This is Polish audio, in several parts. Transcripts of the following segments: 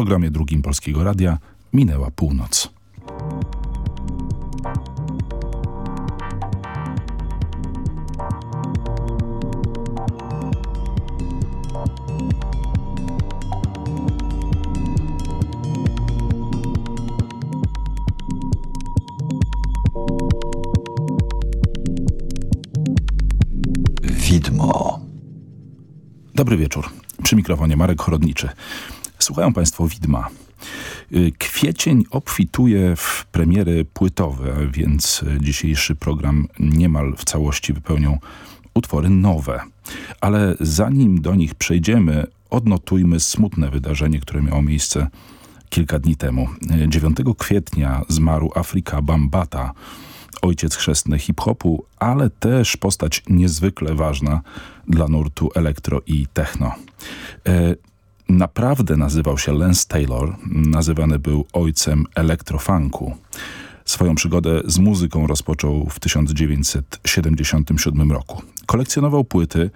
programie drugim Polskiego Radia minęła północ. Widmo. Dobry wieczór. Przy mikrofonie Marek Chorodniczy. Słuchają Państwo Widma. Y, kwiecień obfituje w premiery płytowe, więc dzisiejszy program niemal w całości wypełnią utwory nowe. Ale zanim do nich przejdziemy, odnotujmy smutne wydarzenie, które miało miejsce kilka dni temu. 9 kwietnia zmarł Afryka Bambata, ojciec chrzestny hip-hopu, ale też postać niezwykle ważna dla nurtu elektro i techno. Naprawdę nazywał się Lance Taylor, nazywany był ojcem elektrofunku. Swoją przygodę z muzyką rozpoczął w 1977 roku. Kolekcjonował płyty,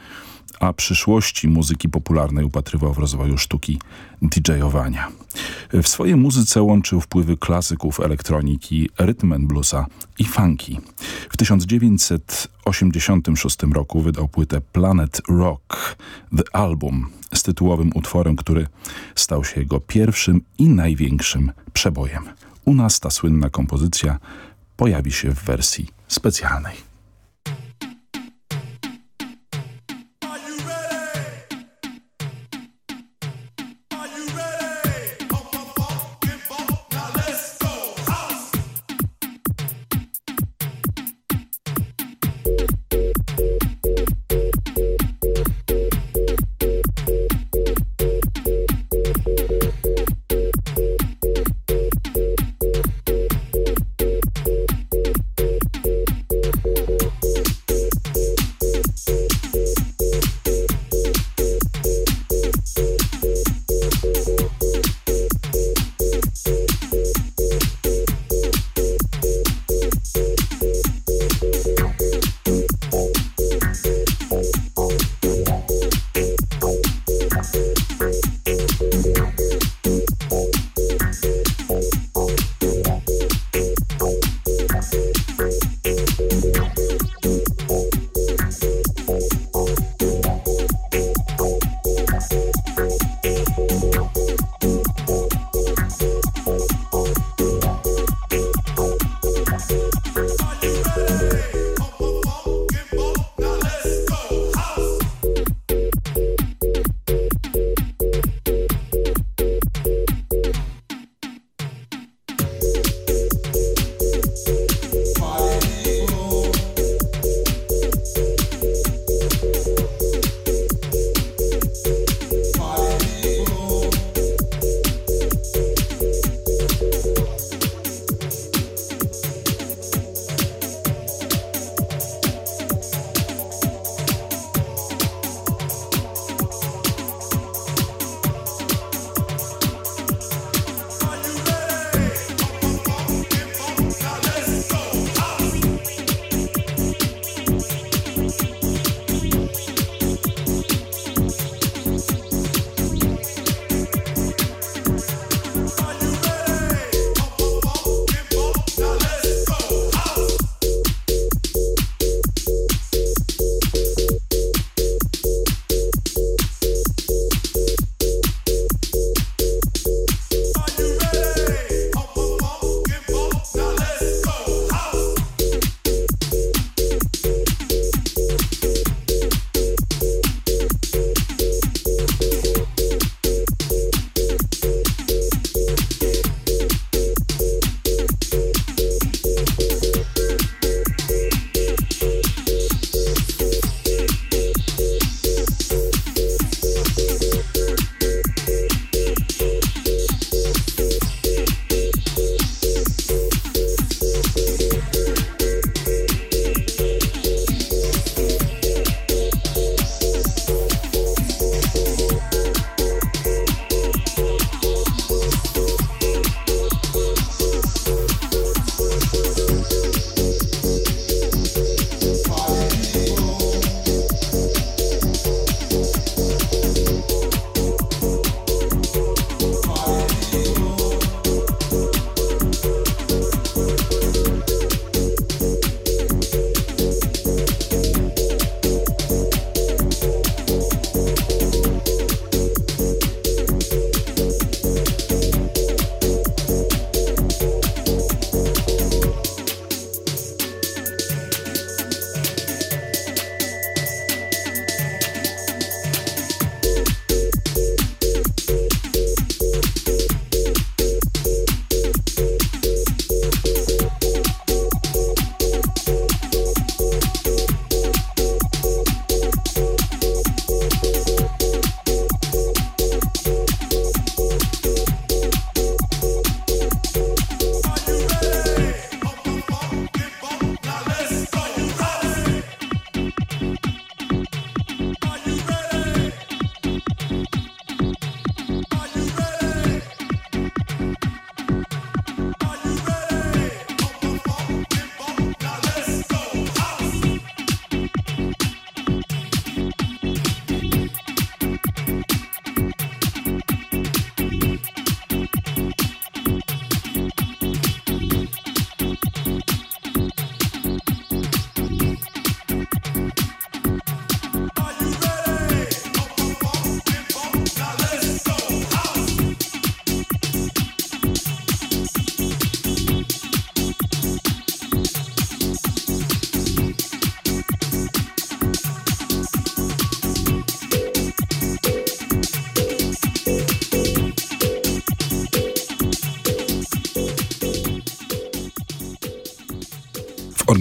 a przyszłości muzyki popularnej upatrywał w rozwoju sztuki DJ-owania. W swojej muzyce łączył wpływy klasyków elektroniki, rytm bluesa i funky. W 1986 roku wydał płytę Planet Rock, The Album, z tytułowym utworem, który stał się jego pierwszym i największym przebojem. U nas ta słynna kompozycja pojawi się w wersji specjalnej.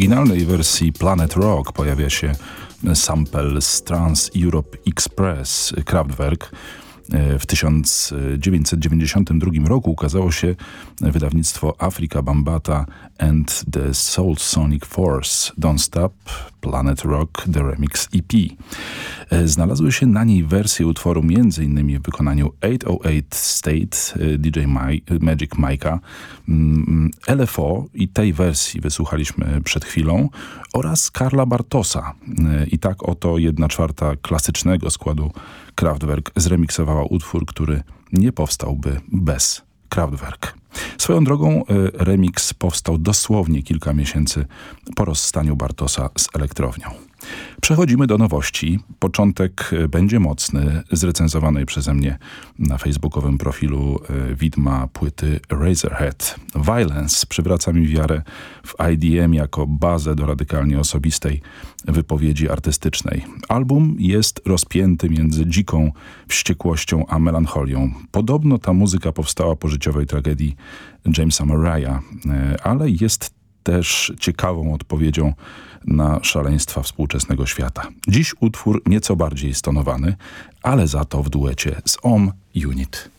Oryginalnej wersji Planet Rock pojawia się sample z Trans Europe Express Kraftwerk. W 1992 roku ukazało się wydawnictwo Africa Bambata and the Soul Sonic Force Don't Stop Planet Rock The Remix EP. E, znalazły się na niej wersje utworu m.in. w wykonaniu 808 State e, DJ Magic Mike'a, mm, LFO i tej wersji wysłuchaliśmy przed chwilą oraz Karla Bartosa. I tak oto jedna czwarta klasycznego składu Kraftwerk zremiksowała utwór, który nie powstałby bez Kraftwerk. Swoją drogą e, remix powstał dosłownie kilka miesięcy po rozstaniu Bartosa z elektrownią. Przechodzimy do nowości. Początek e, będzie mocny, zrecenzowanej przeze mnie na facebookowym profilu e, widma płyty Razorhead. Violence przywraca mi wiarę w IDM jako bazę do radykalnie osobistej wypowiedzi artystycznej. Album jest rozpięty między dziką wściekłością a melancholią. Podobno ta muzyka powstała po życiowej tragedii Jamesa Murraya, e, ale jest też ciekawą odpowiedzią na szaleństwa współczesnego świata. Dziś utwór nieco bardziej stonowany, ale za to w duecie z OM Unit.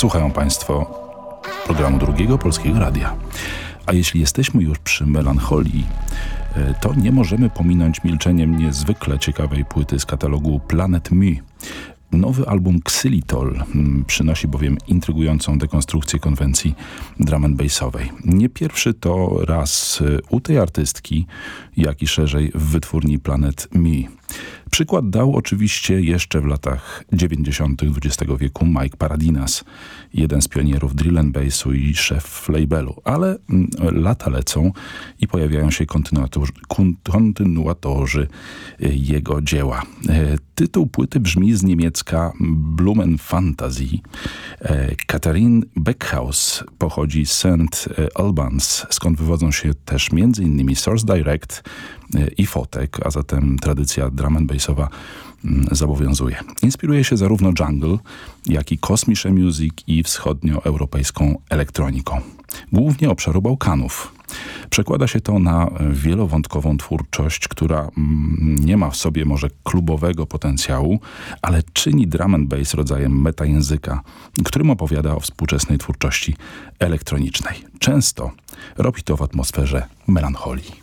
Słuchają Państwo programu Drugiego Polskiego Radia. A jeśli jesteśmy już przy melancholii, e, to nie możemy pominąć milczeniem niezwykle ciekawej płyty z katalogu Planet Me. Nowy album Xylitol mm, przynosi bowiem intrygującą dekonstrukcję konwencji drum and bassowej. Nie pierwszy to raz y, u tej artystki, jak i szerzej w wytwórni Planet Me. Przykład dał oczywiście jeszcze w latach 90. XX wieku Mike Paradinas, jeden z pionierów drill and bassu i szef labelu. Ale mm, lata lecą i pojawiają się kontynuatorzy, y, jego dzieła. E, tytuł płyty brzmi z niemiecka Blumen Fantasy. Katharin Beckhaus pochodzi z St. Albans, skąd wywodzą się też m.in. Source Direct, i fotek, a zatem tradycja drum and bassowa mm, zobowiązuje. Inspiruje się zarówno jungle, jak i kosmisze music i wschodnioeuropejską elektroniką. Głównie obszaru Bałkanów. Przekłada się to na wielowątkową twórczość, która mm, nie ma w sobie może klubowego potencjału, ale czyni drum and bass rodzajem metajęzyka, którym opowiada o współczesnej twórczości elektronicznej. Często robi to w atmosferze melancholii.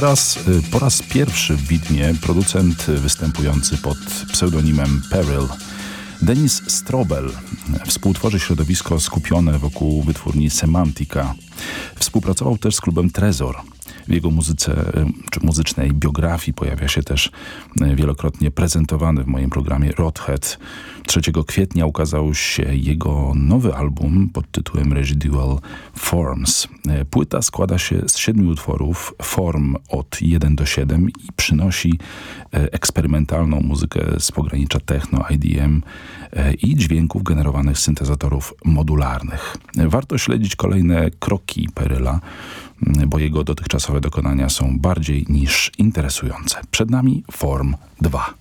Teraz y, po raz pierwszy w widmie producent występujący pod pseudonimem Peril Denis Strobel współtworzy środowisko skupione wokół wytwórni Semantica. Współpracował też z klubem Trezor. W jego muzyce, czy muzycznej biografii pojawia się też wielokrotnie prezentowany w moim programie Rothead. 3 kwietnia ukazał się jego nowy album pod tytułem Residual Forms. Płyta składa się z siedmiu utworów, form od 1 do 7 i przynosi e, eksperymentalną muzykę z pogranicza techno, IDM e, i dźwięków generowanych z syntezatorów modularnych. Warto śledzić kolejne kroki Peryla, bo jego dotychczasowe dokonania są bardziej niż interesujące. Przed nami Form 2.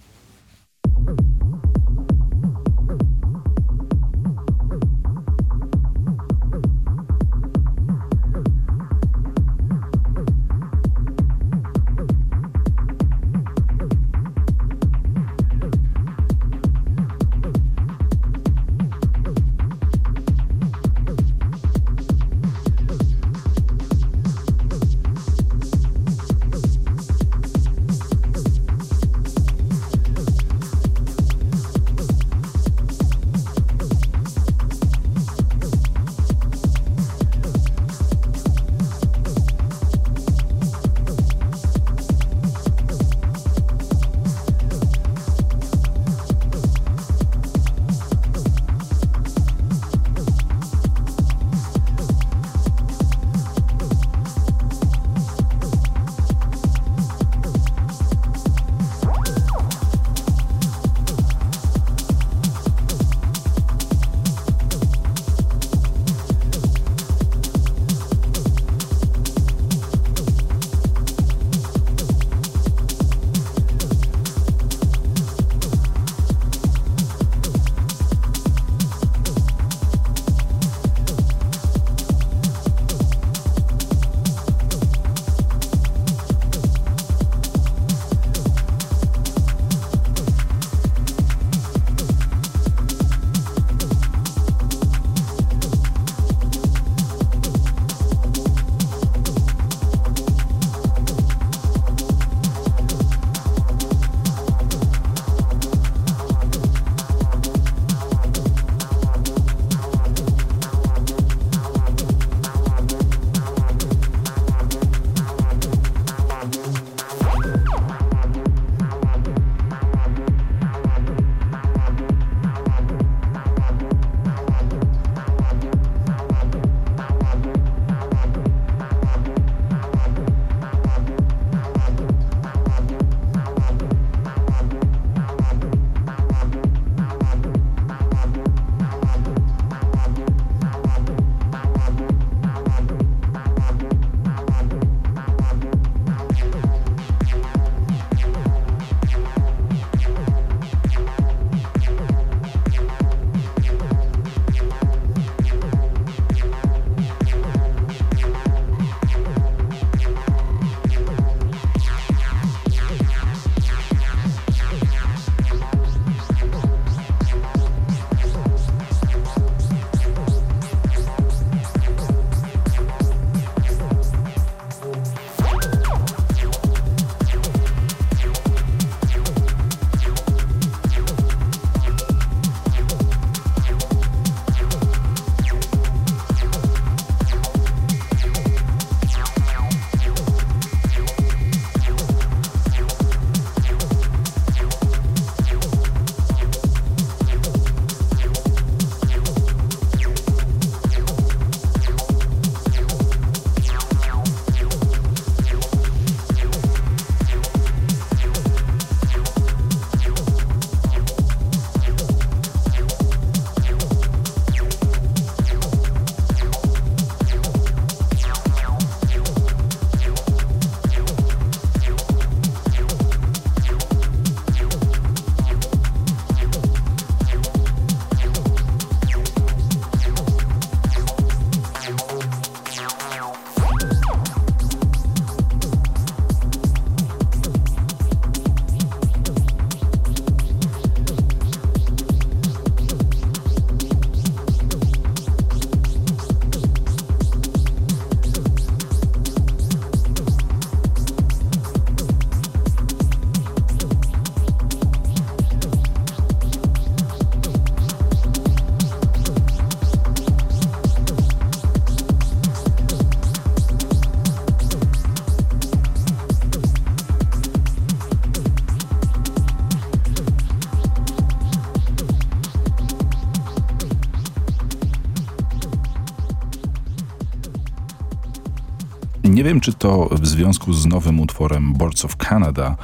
wiem, czy to w związku z nowym utworem Boards of Canada,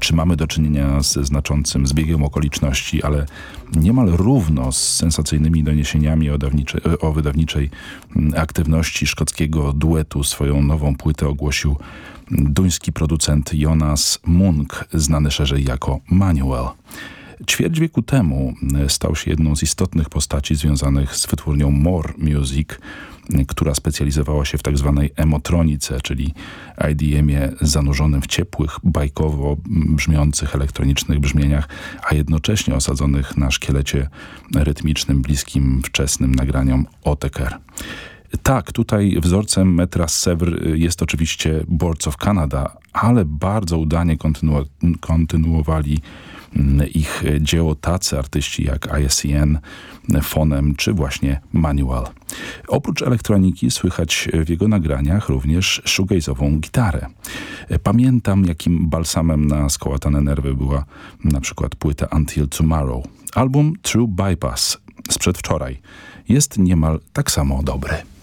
czy mamy do czynienia ze znaczącym zbiegiem okoliczności, ale niemal równo z sensacyjnymi doniesieniami o, o wydawniczej aktywności szkockiego duetu swoją nową płytę ogłosił duński producent Jonas Munk, znany szerzej jako Manuel. Ćwierć wieku temu stał się jedną z istotnych postaci związanych z wytwórnią More Music, która specjalizowała się w tak zwanej emotronice, czyli IDM-ie zanurzonym w ciepłych, bajkowo brzmiących elektronicznych brzmieniach, a jednocześnie osadzonych na szkielecie rytmicznym bliskim wczesnym nagraniom Oteker. Tak, tutaj wzorcem metra Sevr y, jest oczywiście Boards of Canada, ale bardzo udanie kontynu kontynuowali mm, ich dzieło tacy artyści jak ISCN, Fonem czy właśnie Manual. Oprócz elektroniki słychać w jego nagraniach również shoegaze'ową gitarę. Pamiętam jakim balsamem na skołatane nerwy była na przykład płyta Until Tomorrow. Album True Bypass sprzed wczoraj jest niemal tak samo dobry.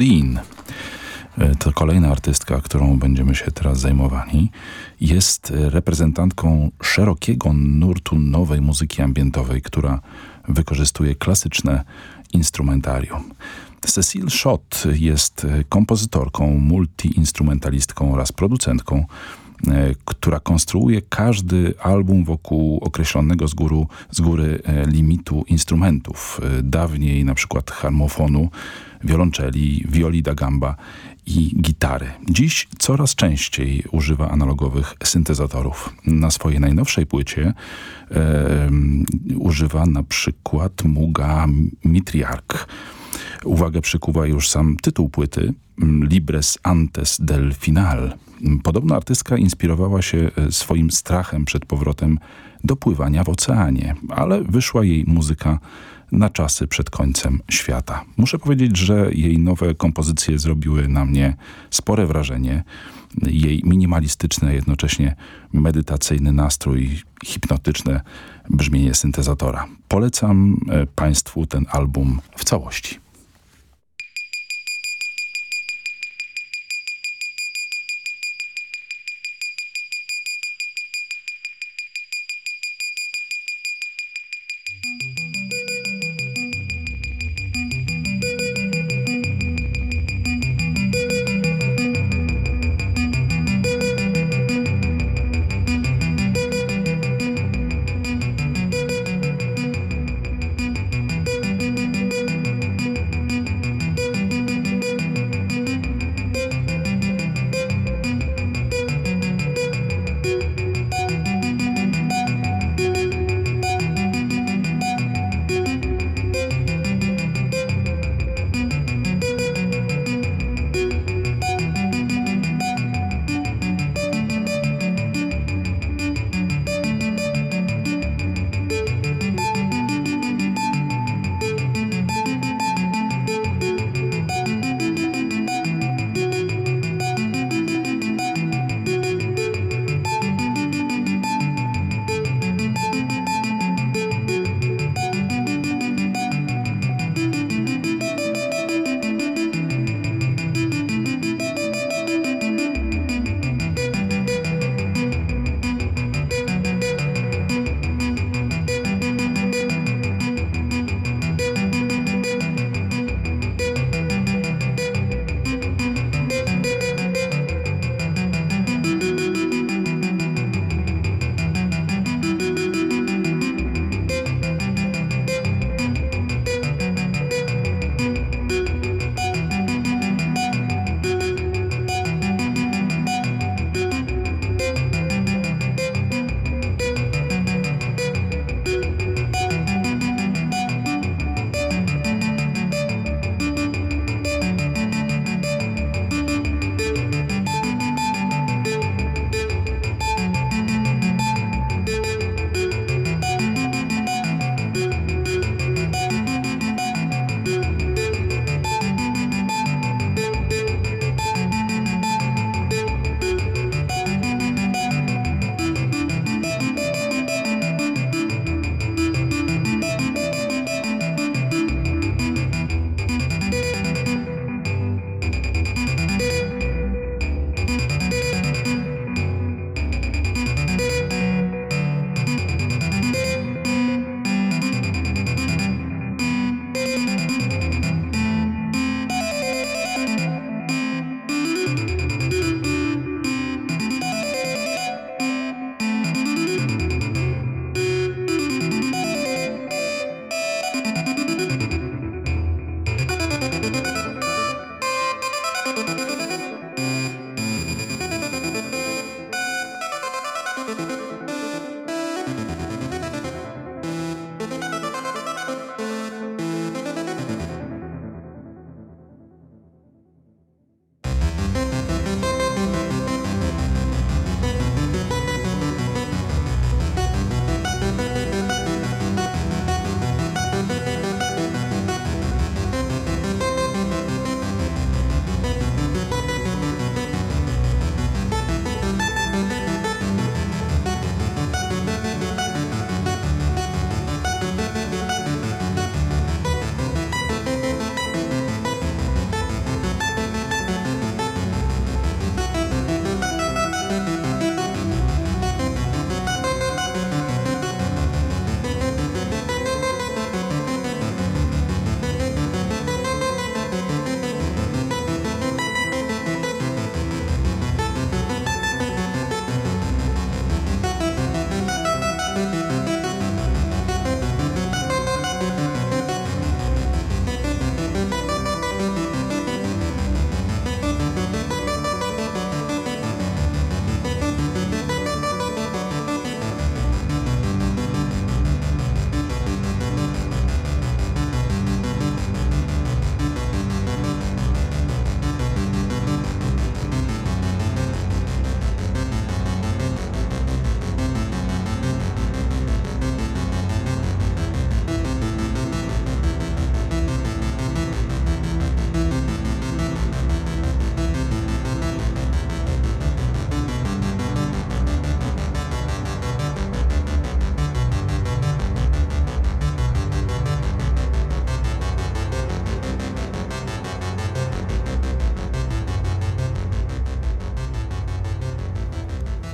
Colleen. E, to kolejna artystka, którą będziemy się teraz zajmowali, jest reprezentantką szerokiego nurtu nowej muzyki ambientowej, która wykorzystuje klasyczne instrumentarium. Cecile Schott jest kompozytorką, multiinstrumentalistką oraz producentką, E, która konstruuje każdy album wokół określonego z, góry, z góry e, limitu instrumentów. E, dawniej na przykład harmofonu, wiolonczeli, violi da gamba i gitary. Dziś coraz częściej używa analogowych syntezatorów. Na swojej najnowszej płycie e, używa na przykład Muga Mitriarch. Uwagę przykuwa już sam tytuł płyty Libres antes del final. Podobno artystka inspirowała się e, swoim strachem przed powrotem do pływania w oceanie, ale wyszła jej muzyka na czasy przed końcem świata. Muszę powiedzieć, że jej nowe kompozycje zrobiły na mnie spore wrażenie. Jej minimalistyczny, jednocześnie medytacyjny nastrój, hipnotyczne brzmienie syntezatora. Polecam e, Państwu ten album w całości.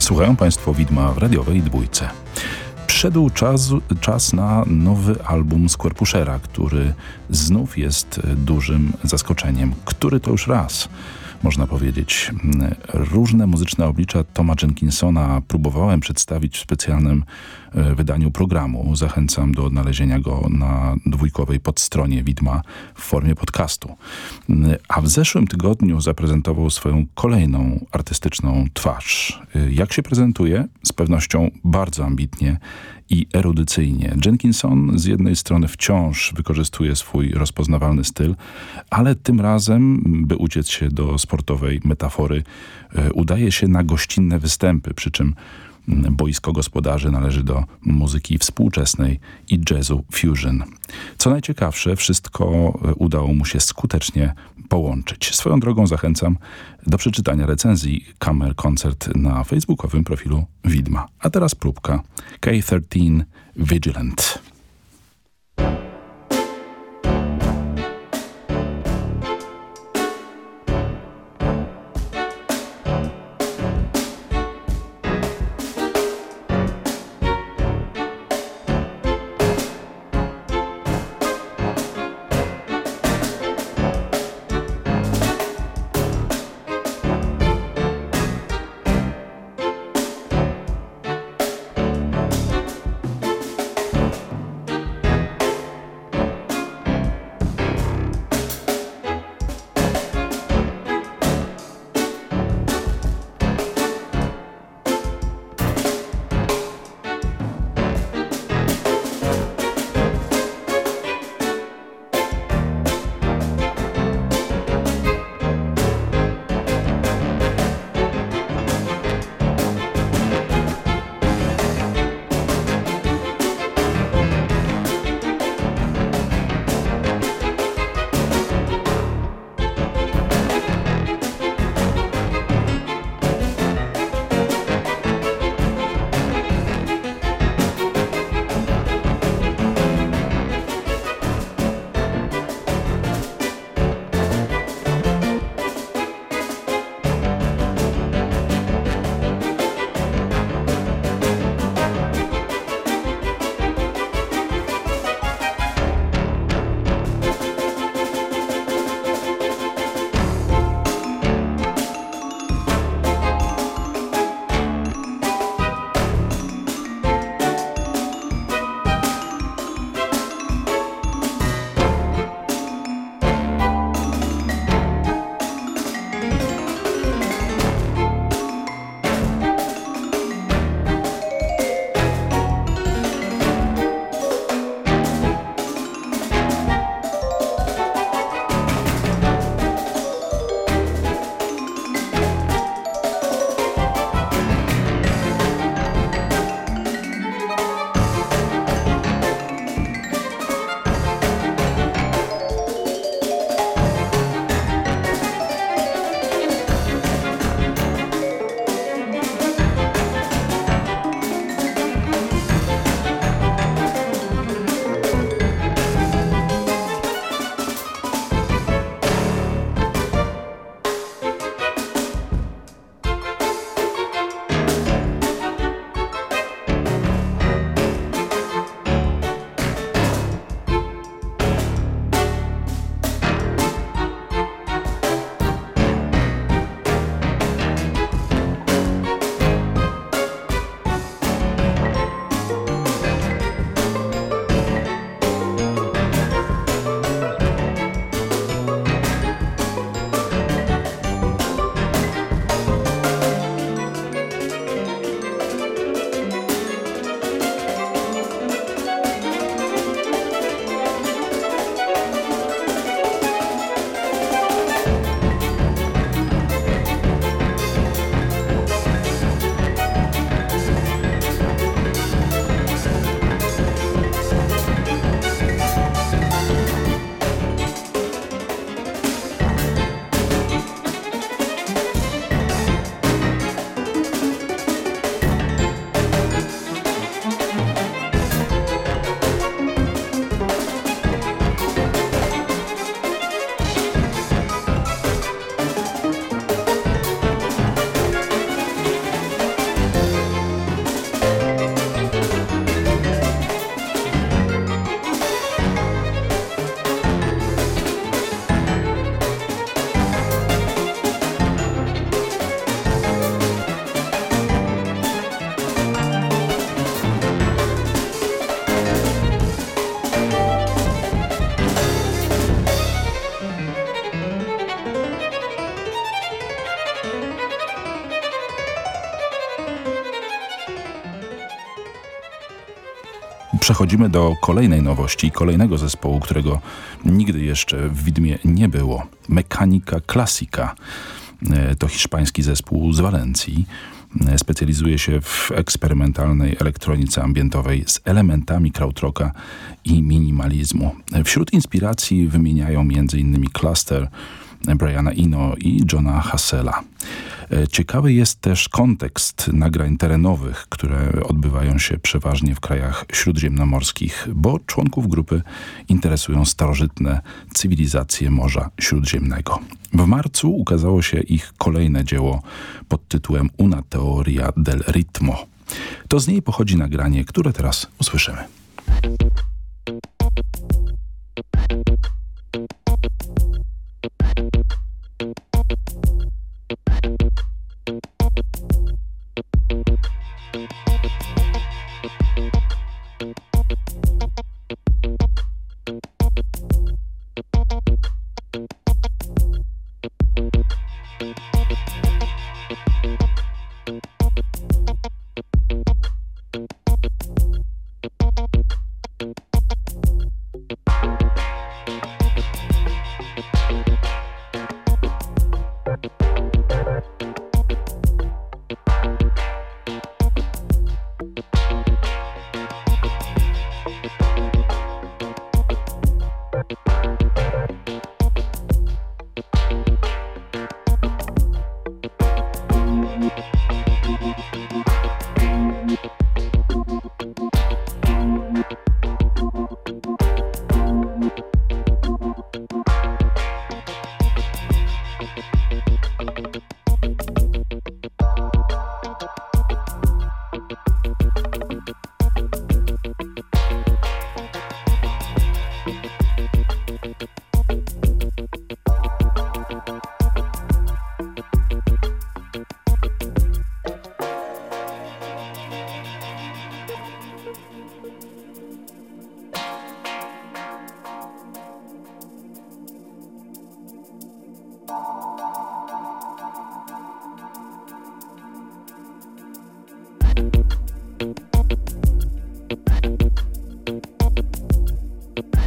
Słuchają Państwo widma w radiowej dwójce. Przyszedł czas, czas na nowy album Squarpushera, który znów jest dużym zaskoczeniem. Który to już raz? można powiedzieć. Różne muzyczne oblicza Toma Jenkinsona próbowałem przedstawić w specjalnym wydaniu programu. Zachęcam do odnalezienia go na dwójkowej podstronie Widma w formie podcastu. A w zeszłym tygodniu zaprezentował swoją kolejną artystyczną twarz. E, jak się prezentuje? Z pewnością bardzo ambitnie i erudycyjnie. Jenkinson z jednej strony wciąż wykorzystuje swój rozpoznawalny styl, ale tym razem, by uciec się do sportowej metafory, e, udaje się na gościnne występy, przy czym boisko gospodarzy należy do muzyki współczesnej i jazzu fusion. Co najciekawsze, wszystko e, udało mu się skutecznie połączyć. Swoją drogą zachęcam do przeczytania recenzji Kamer Koncert na facebookowym profilu Widma. A teraz próbka K13 Vigilant. Przechodzimy do kolejnej nowości, kolejnego zespołu, którego nigdy jeszcze w Widmie nie było. Mechanika Classica. E, to hiszpański zespół z Walencji. E, specjalizuje się w eksperymentalnej elektronice ambientowej z elementami krautrocka i minimalizmu. E, wśród inspiracji wymieniają m.in. Cluster, Briana Ino i Johna Hassela. E, ciekawy jest też kontekst nagrań terenowych, które odbywają się przeważnie w krajach śródziemnomorskich, bo członków grupy interesują starożytne cywilizacje Morza Śródziemnego. W marcu ukazało się ich kolejne dzieło pod tytułem Una teoria del ritmo. To z niej pochodzi nagranie, które teraz usłyszymy. Bye.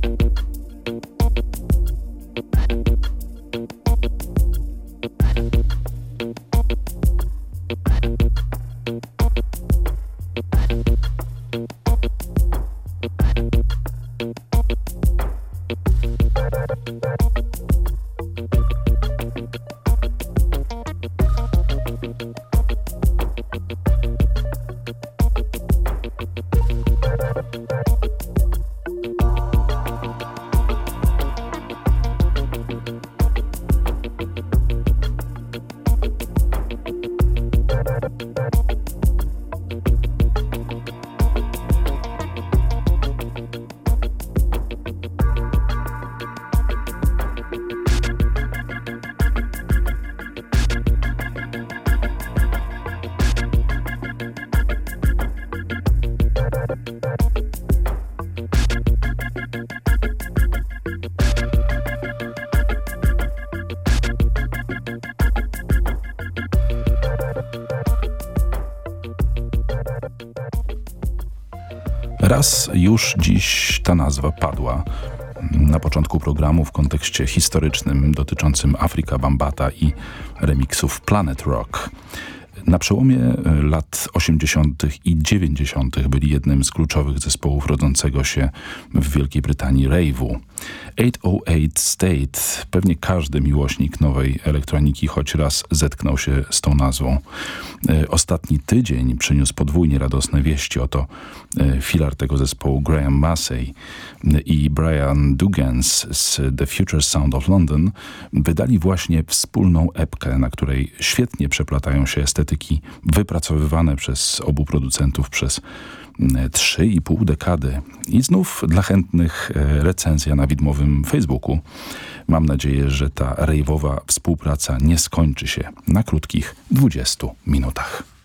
Raz już dziś ta nazwa padła na początku programu w kontekście historycznym dotyczącym Afrika Bambata i remiksów Planet Rock. Na przełomie e, lat 80. i 90. byli jednym z kluczowych zespołów rodzącego się w Wielkiej Brytanii rave'u. 808 State. Pewnie każdy miłośnik nowej elektroniki choć raz zetknął się z tą nazwą. E, ostatni tydzień przyniósł podwójnie radosne wieści. Oto e, filar tego zespołu Graham Massey i Brian Dugans z The Future Sound of London wydali właśnie wspólną epkę, na której świetnie przeplatają się estetyki wypracowywane przez obu producentów przez 3,5 dekady. I znów dla chętnych e, recenzja na widmowym Facebooku. Mam nadzieję, że ta rejwowa współpraca nie skończy się na krótkich 20 minutach.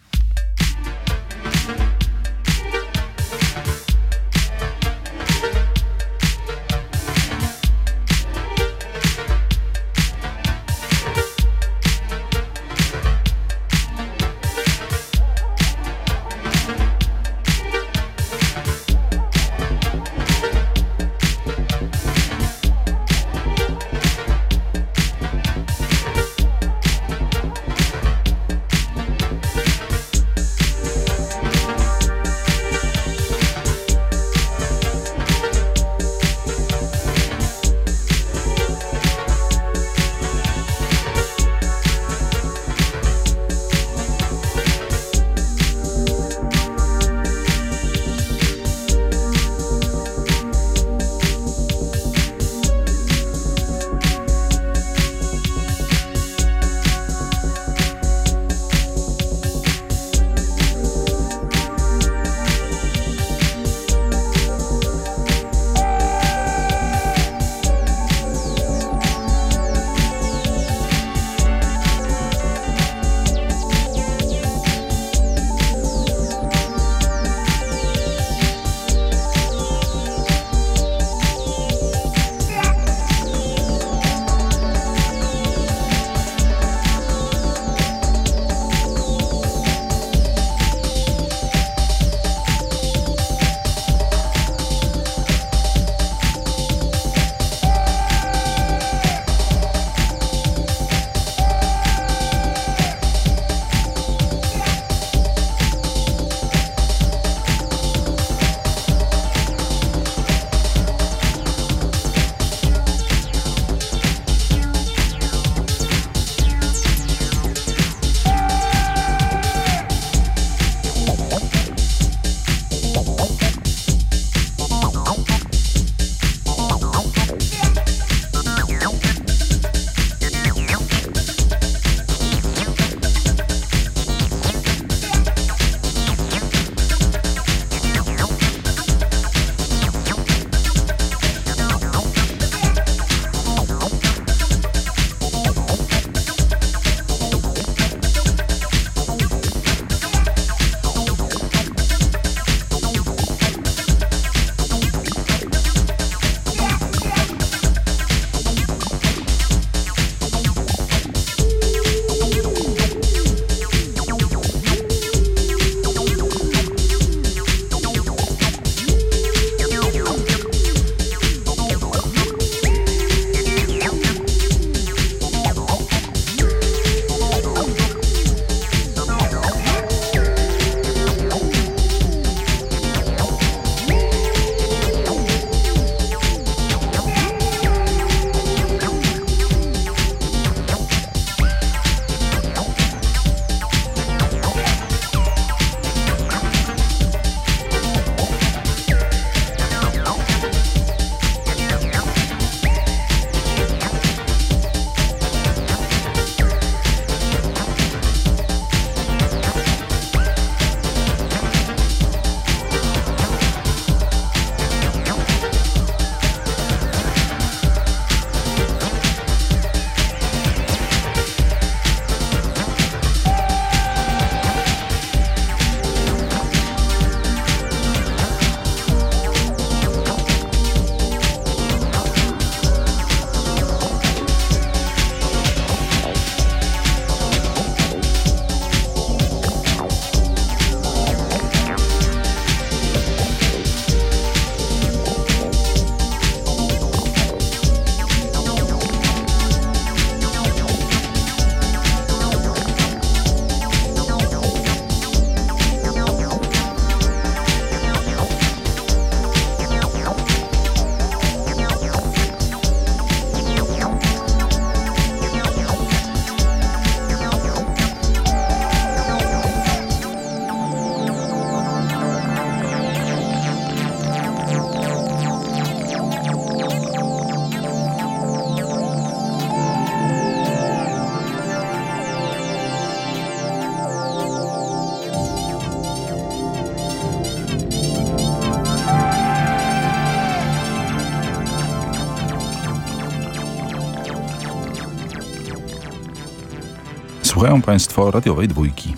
Słuchają Państwo radiowej dwójki.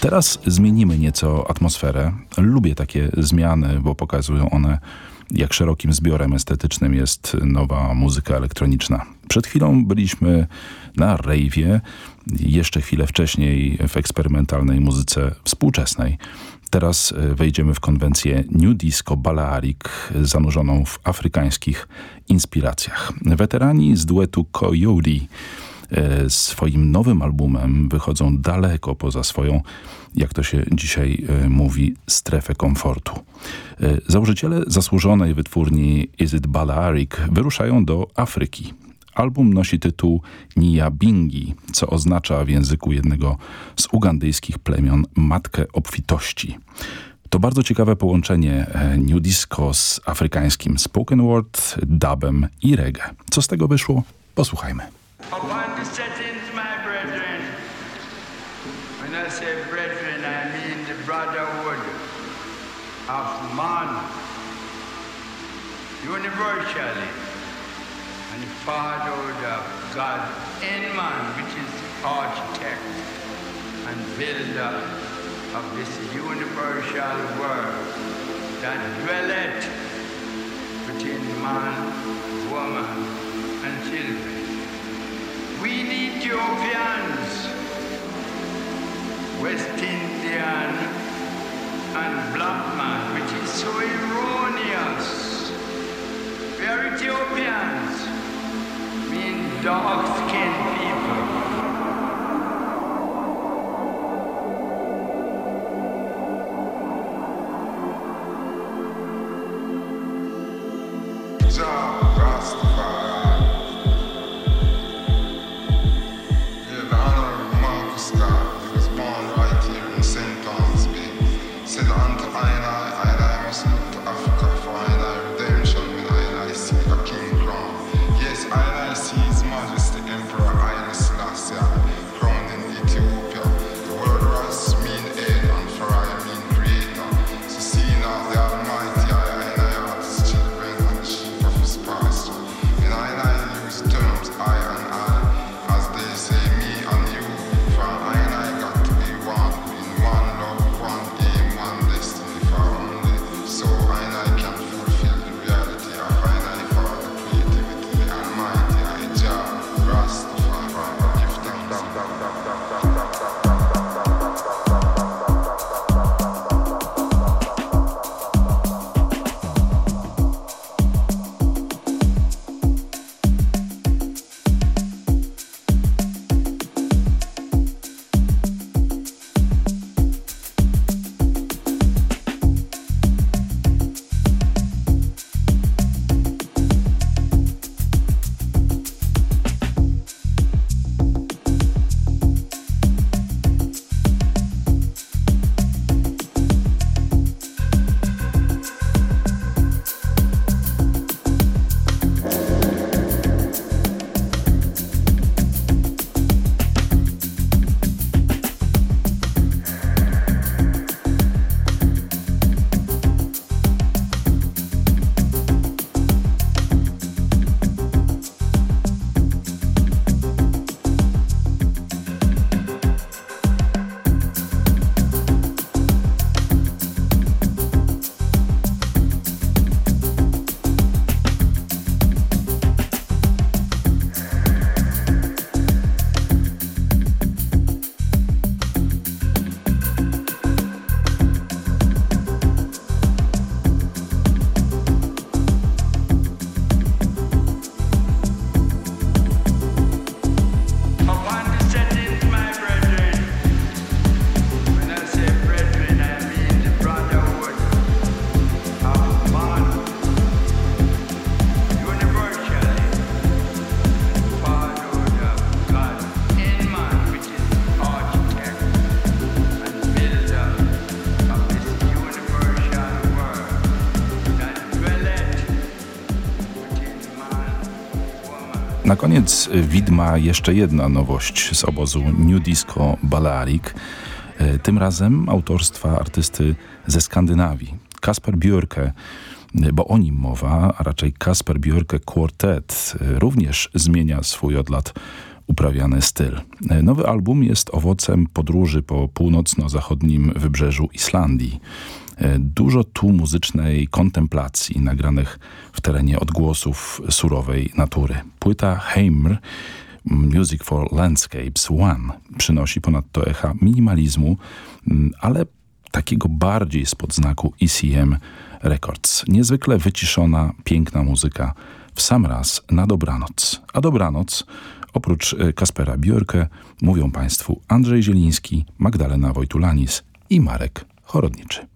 Teraz zmienimy nieco atmosferę. Lubię takie zmiany, bo pokazują one, jak szerokim zbiorem estetycznym jest nowa muzyka elektroniczna. Przed chwilą byliśmy na rejwie, jeszcze chwilę wcześniej w eksperymentalnej muzyce współczesnej. Teraz wejdziemy w konwencję New Disco Balearic zanurzoną w afrykańskich inspiracjach. Weterani z duetu Coyote E, swoim nowym albumem wychodzą daleko poza swoją, jak to się dzisiaj e, mówi, strefę komfortu. E, założyciele zasłużonej wytwórni Is It Balearic wyruszają do Afryki. Album nosi tytuł Niabingi, co oznacza w języku jednego z ugandyjskich plemion matkę obfitości. To bardzo ciekawe połączenie new disco z afrykańskim spoken word, dubem i reggae. Co z tego wyszło? Posłuchajmy. Upon the settings, my brethren, when I say brethren, I mean the brotherhood of man, universally, and the fatherhood of God in man, which is architect and builder of this universal world that dwelleth between man, woman, and children. We need Ethiopians, West Indian, and black man, which is so erroneous. We are Ethiopians, mean dark-skinned people. Koniec widma jeszcze jedna nowość z obozu New Disco Balearic. E, tym razem autorstwa artysty ze Skandynawii. Kasper Björke, bo o nim mowa, a raczej Kasper Björke Quartet, e, również zmienia swój od lat uprawiany styl. Nowy album jest owocem podróży po północno-zachodnim wybrzeżu Islandii. Dużo tu muzycznej kontemplacji nagranych w terenie odgłosów surowej natury. Płyta Heimr Music for Landscapes One przynosi ponadto echa minimalizmu, ale takiego bardziej spod znaku ECM Records. Niezwykle wyciszona, piękna muzyka w sam raz na dobranoc. A dobranoc oprócz e, Kaspera Biorkę mówią Państwu Andrzej Zieliński, Magdalena Wojtulanis i Marek Chorodniczy.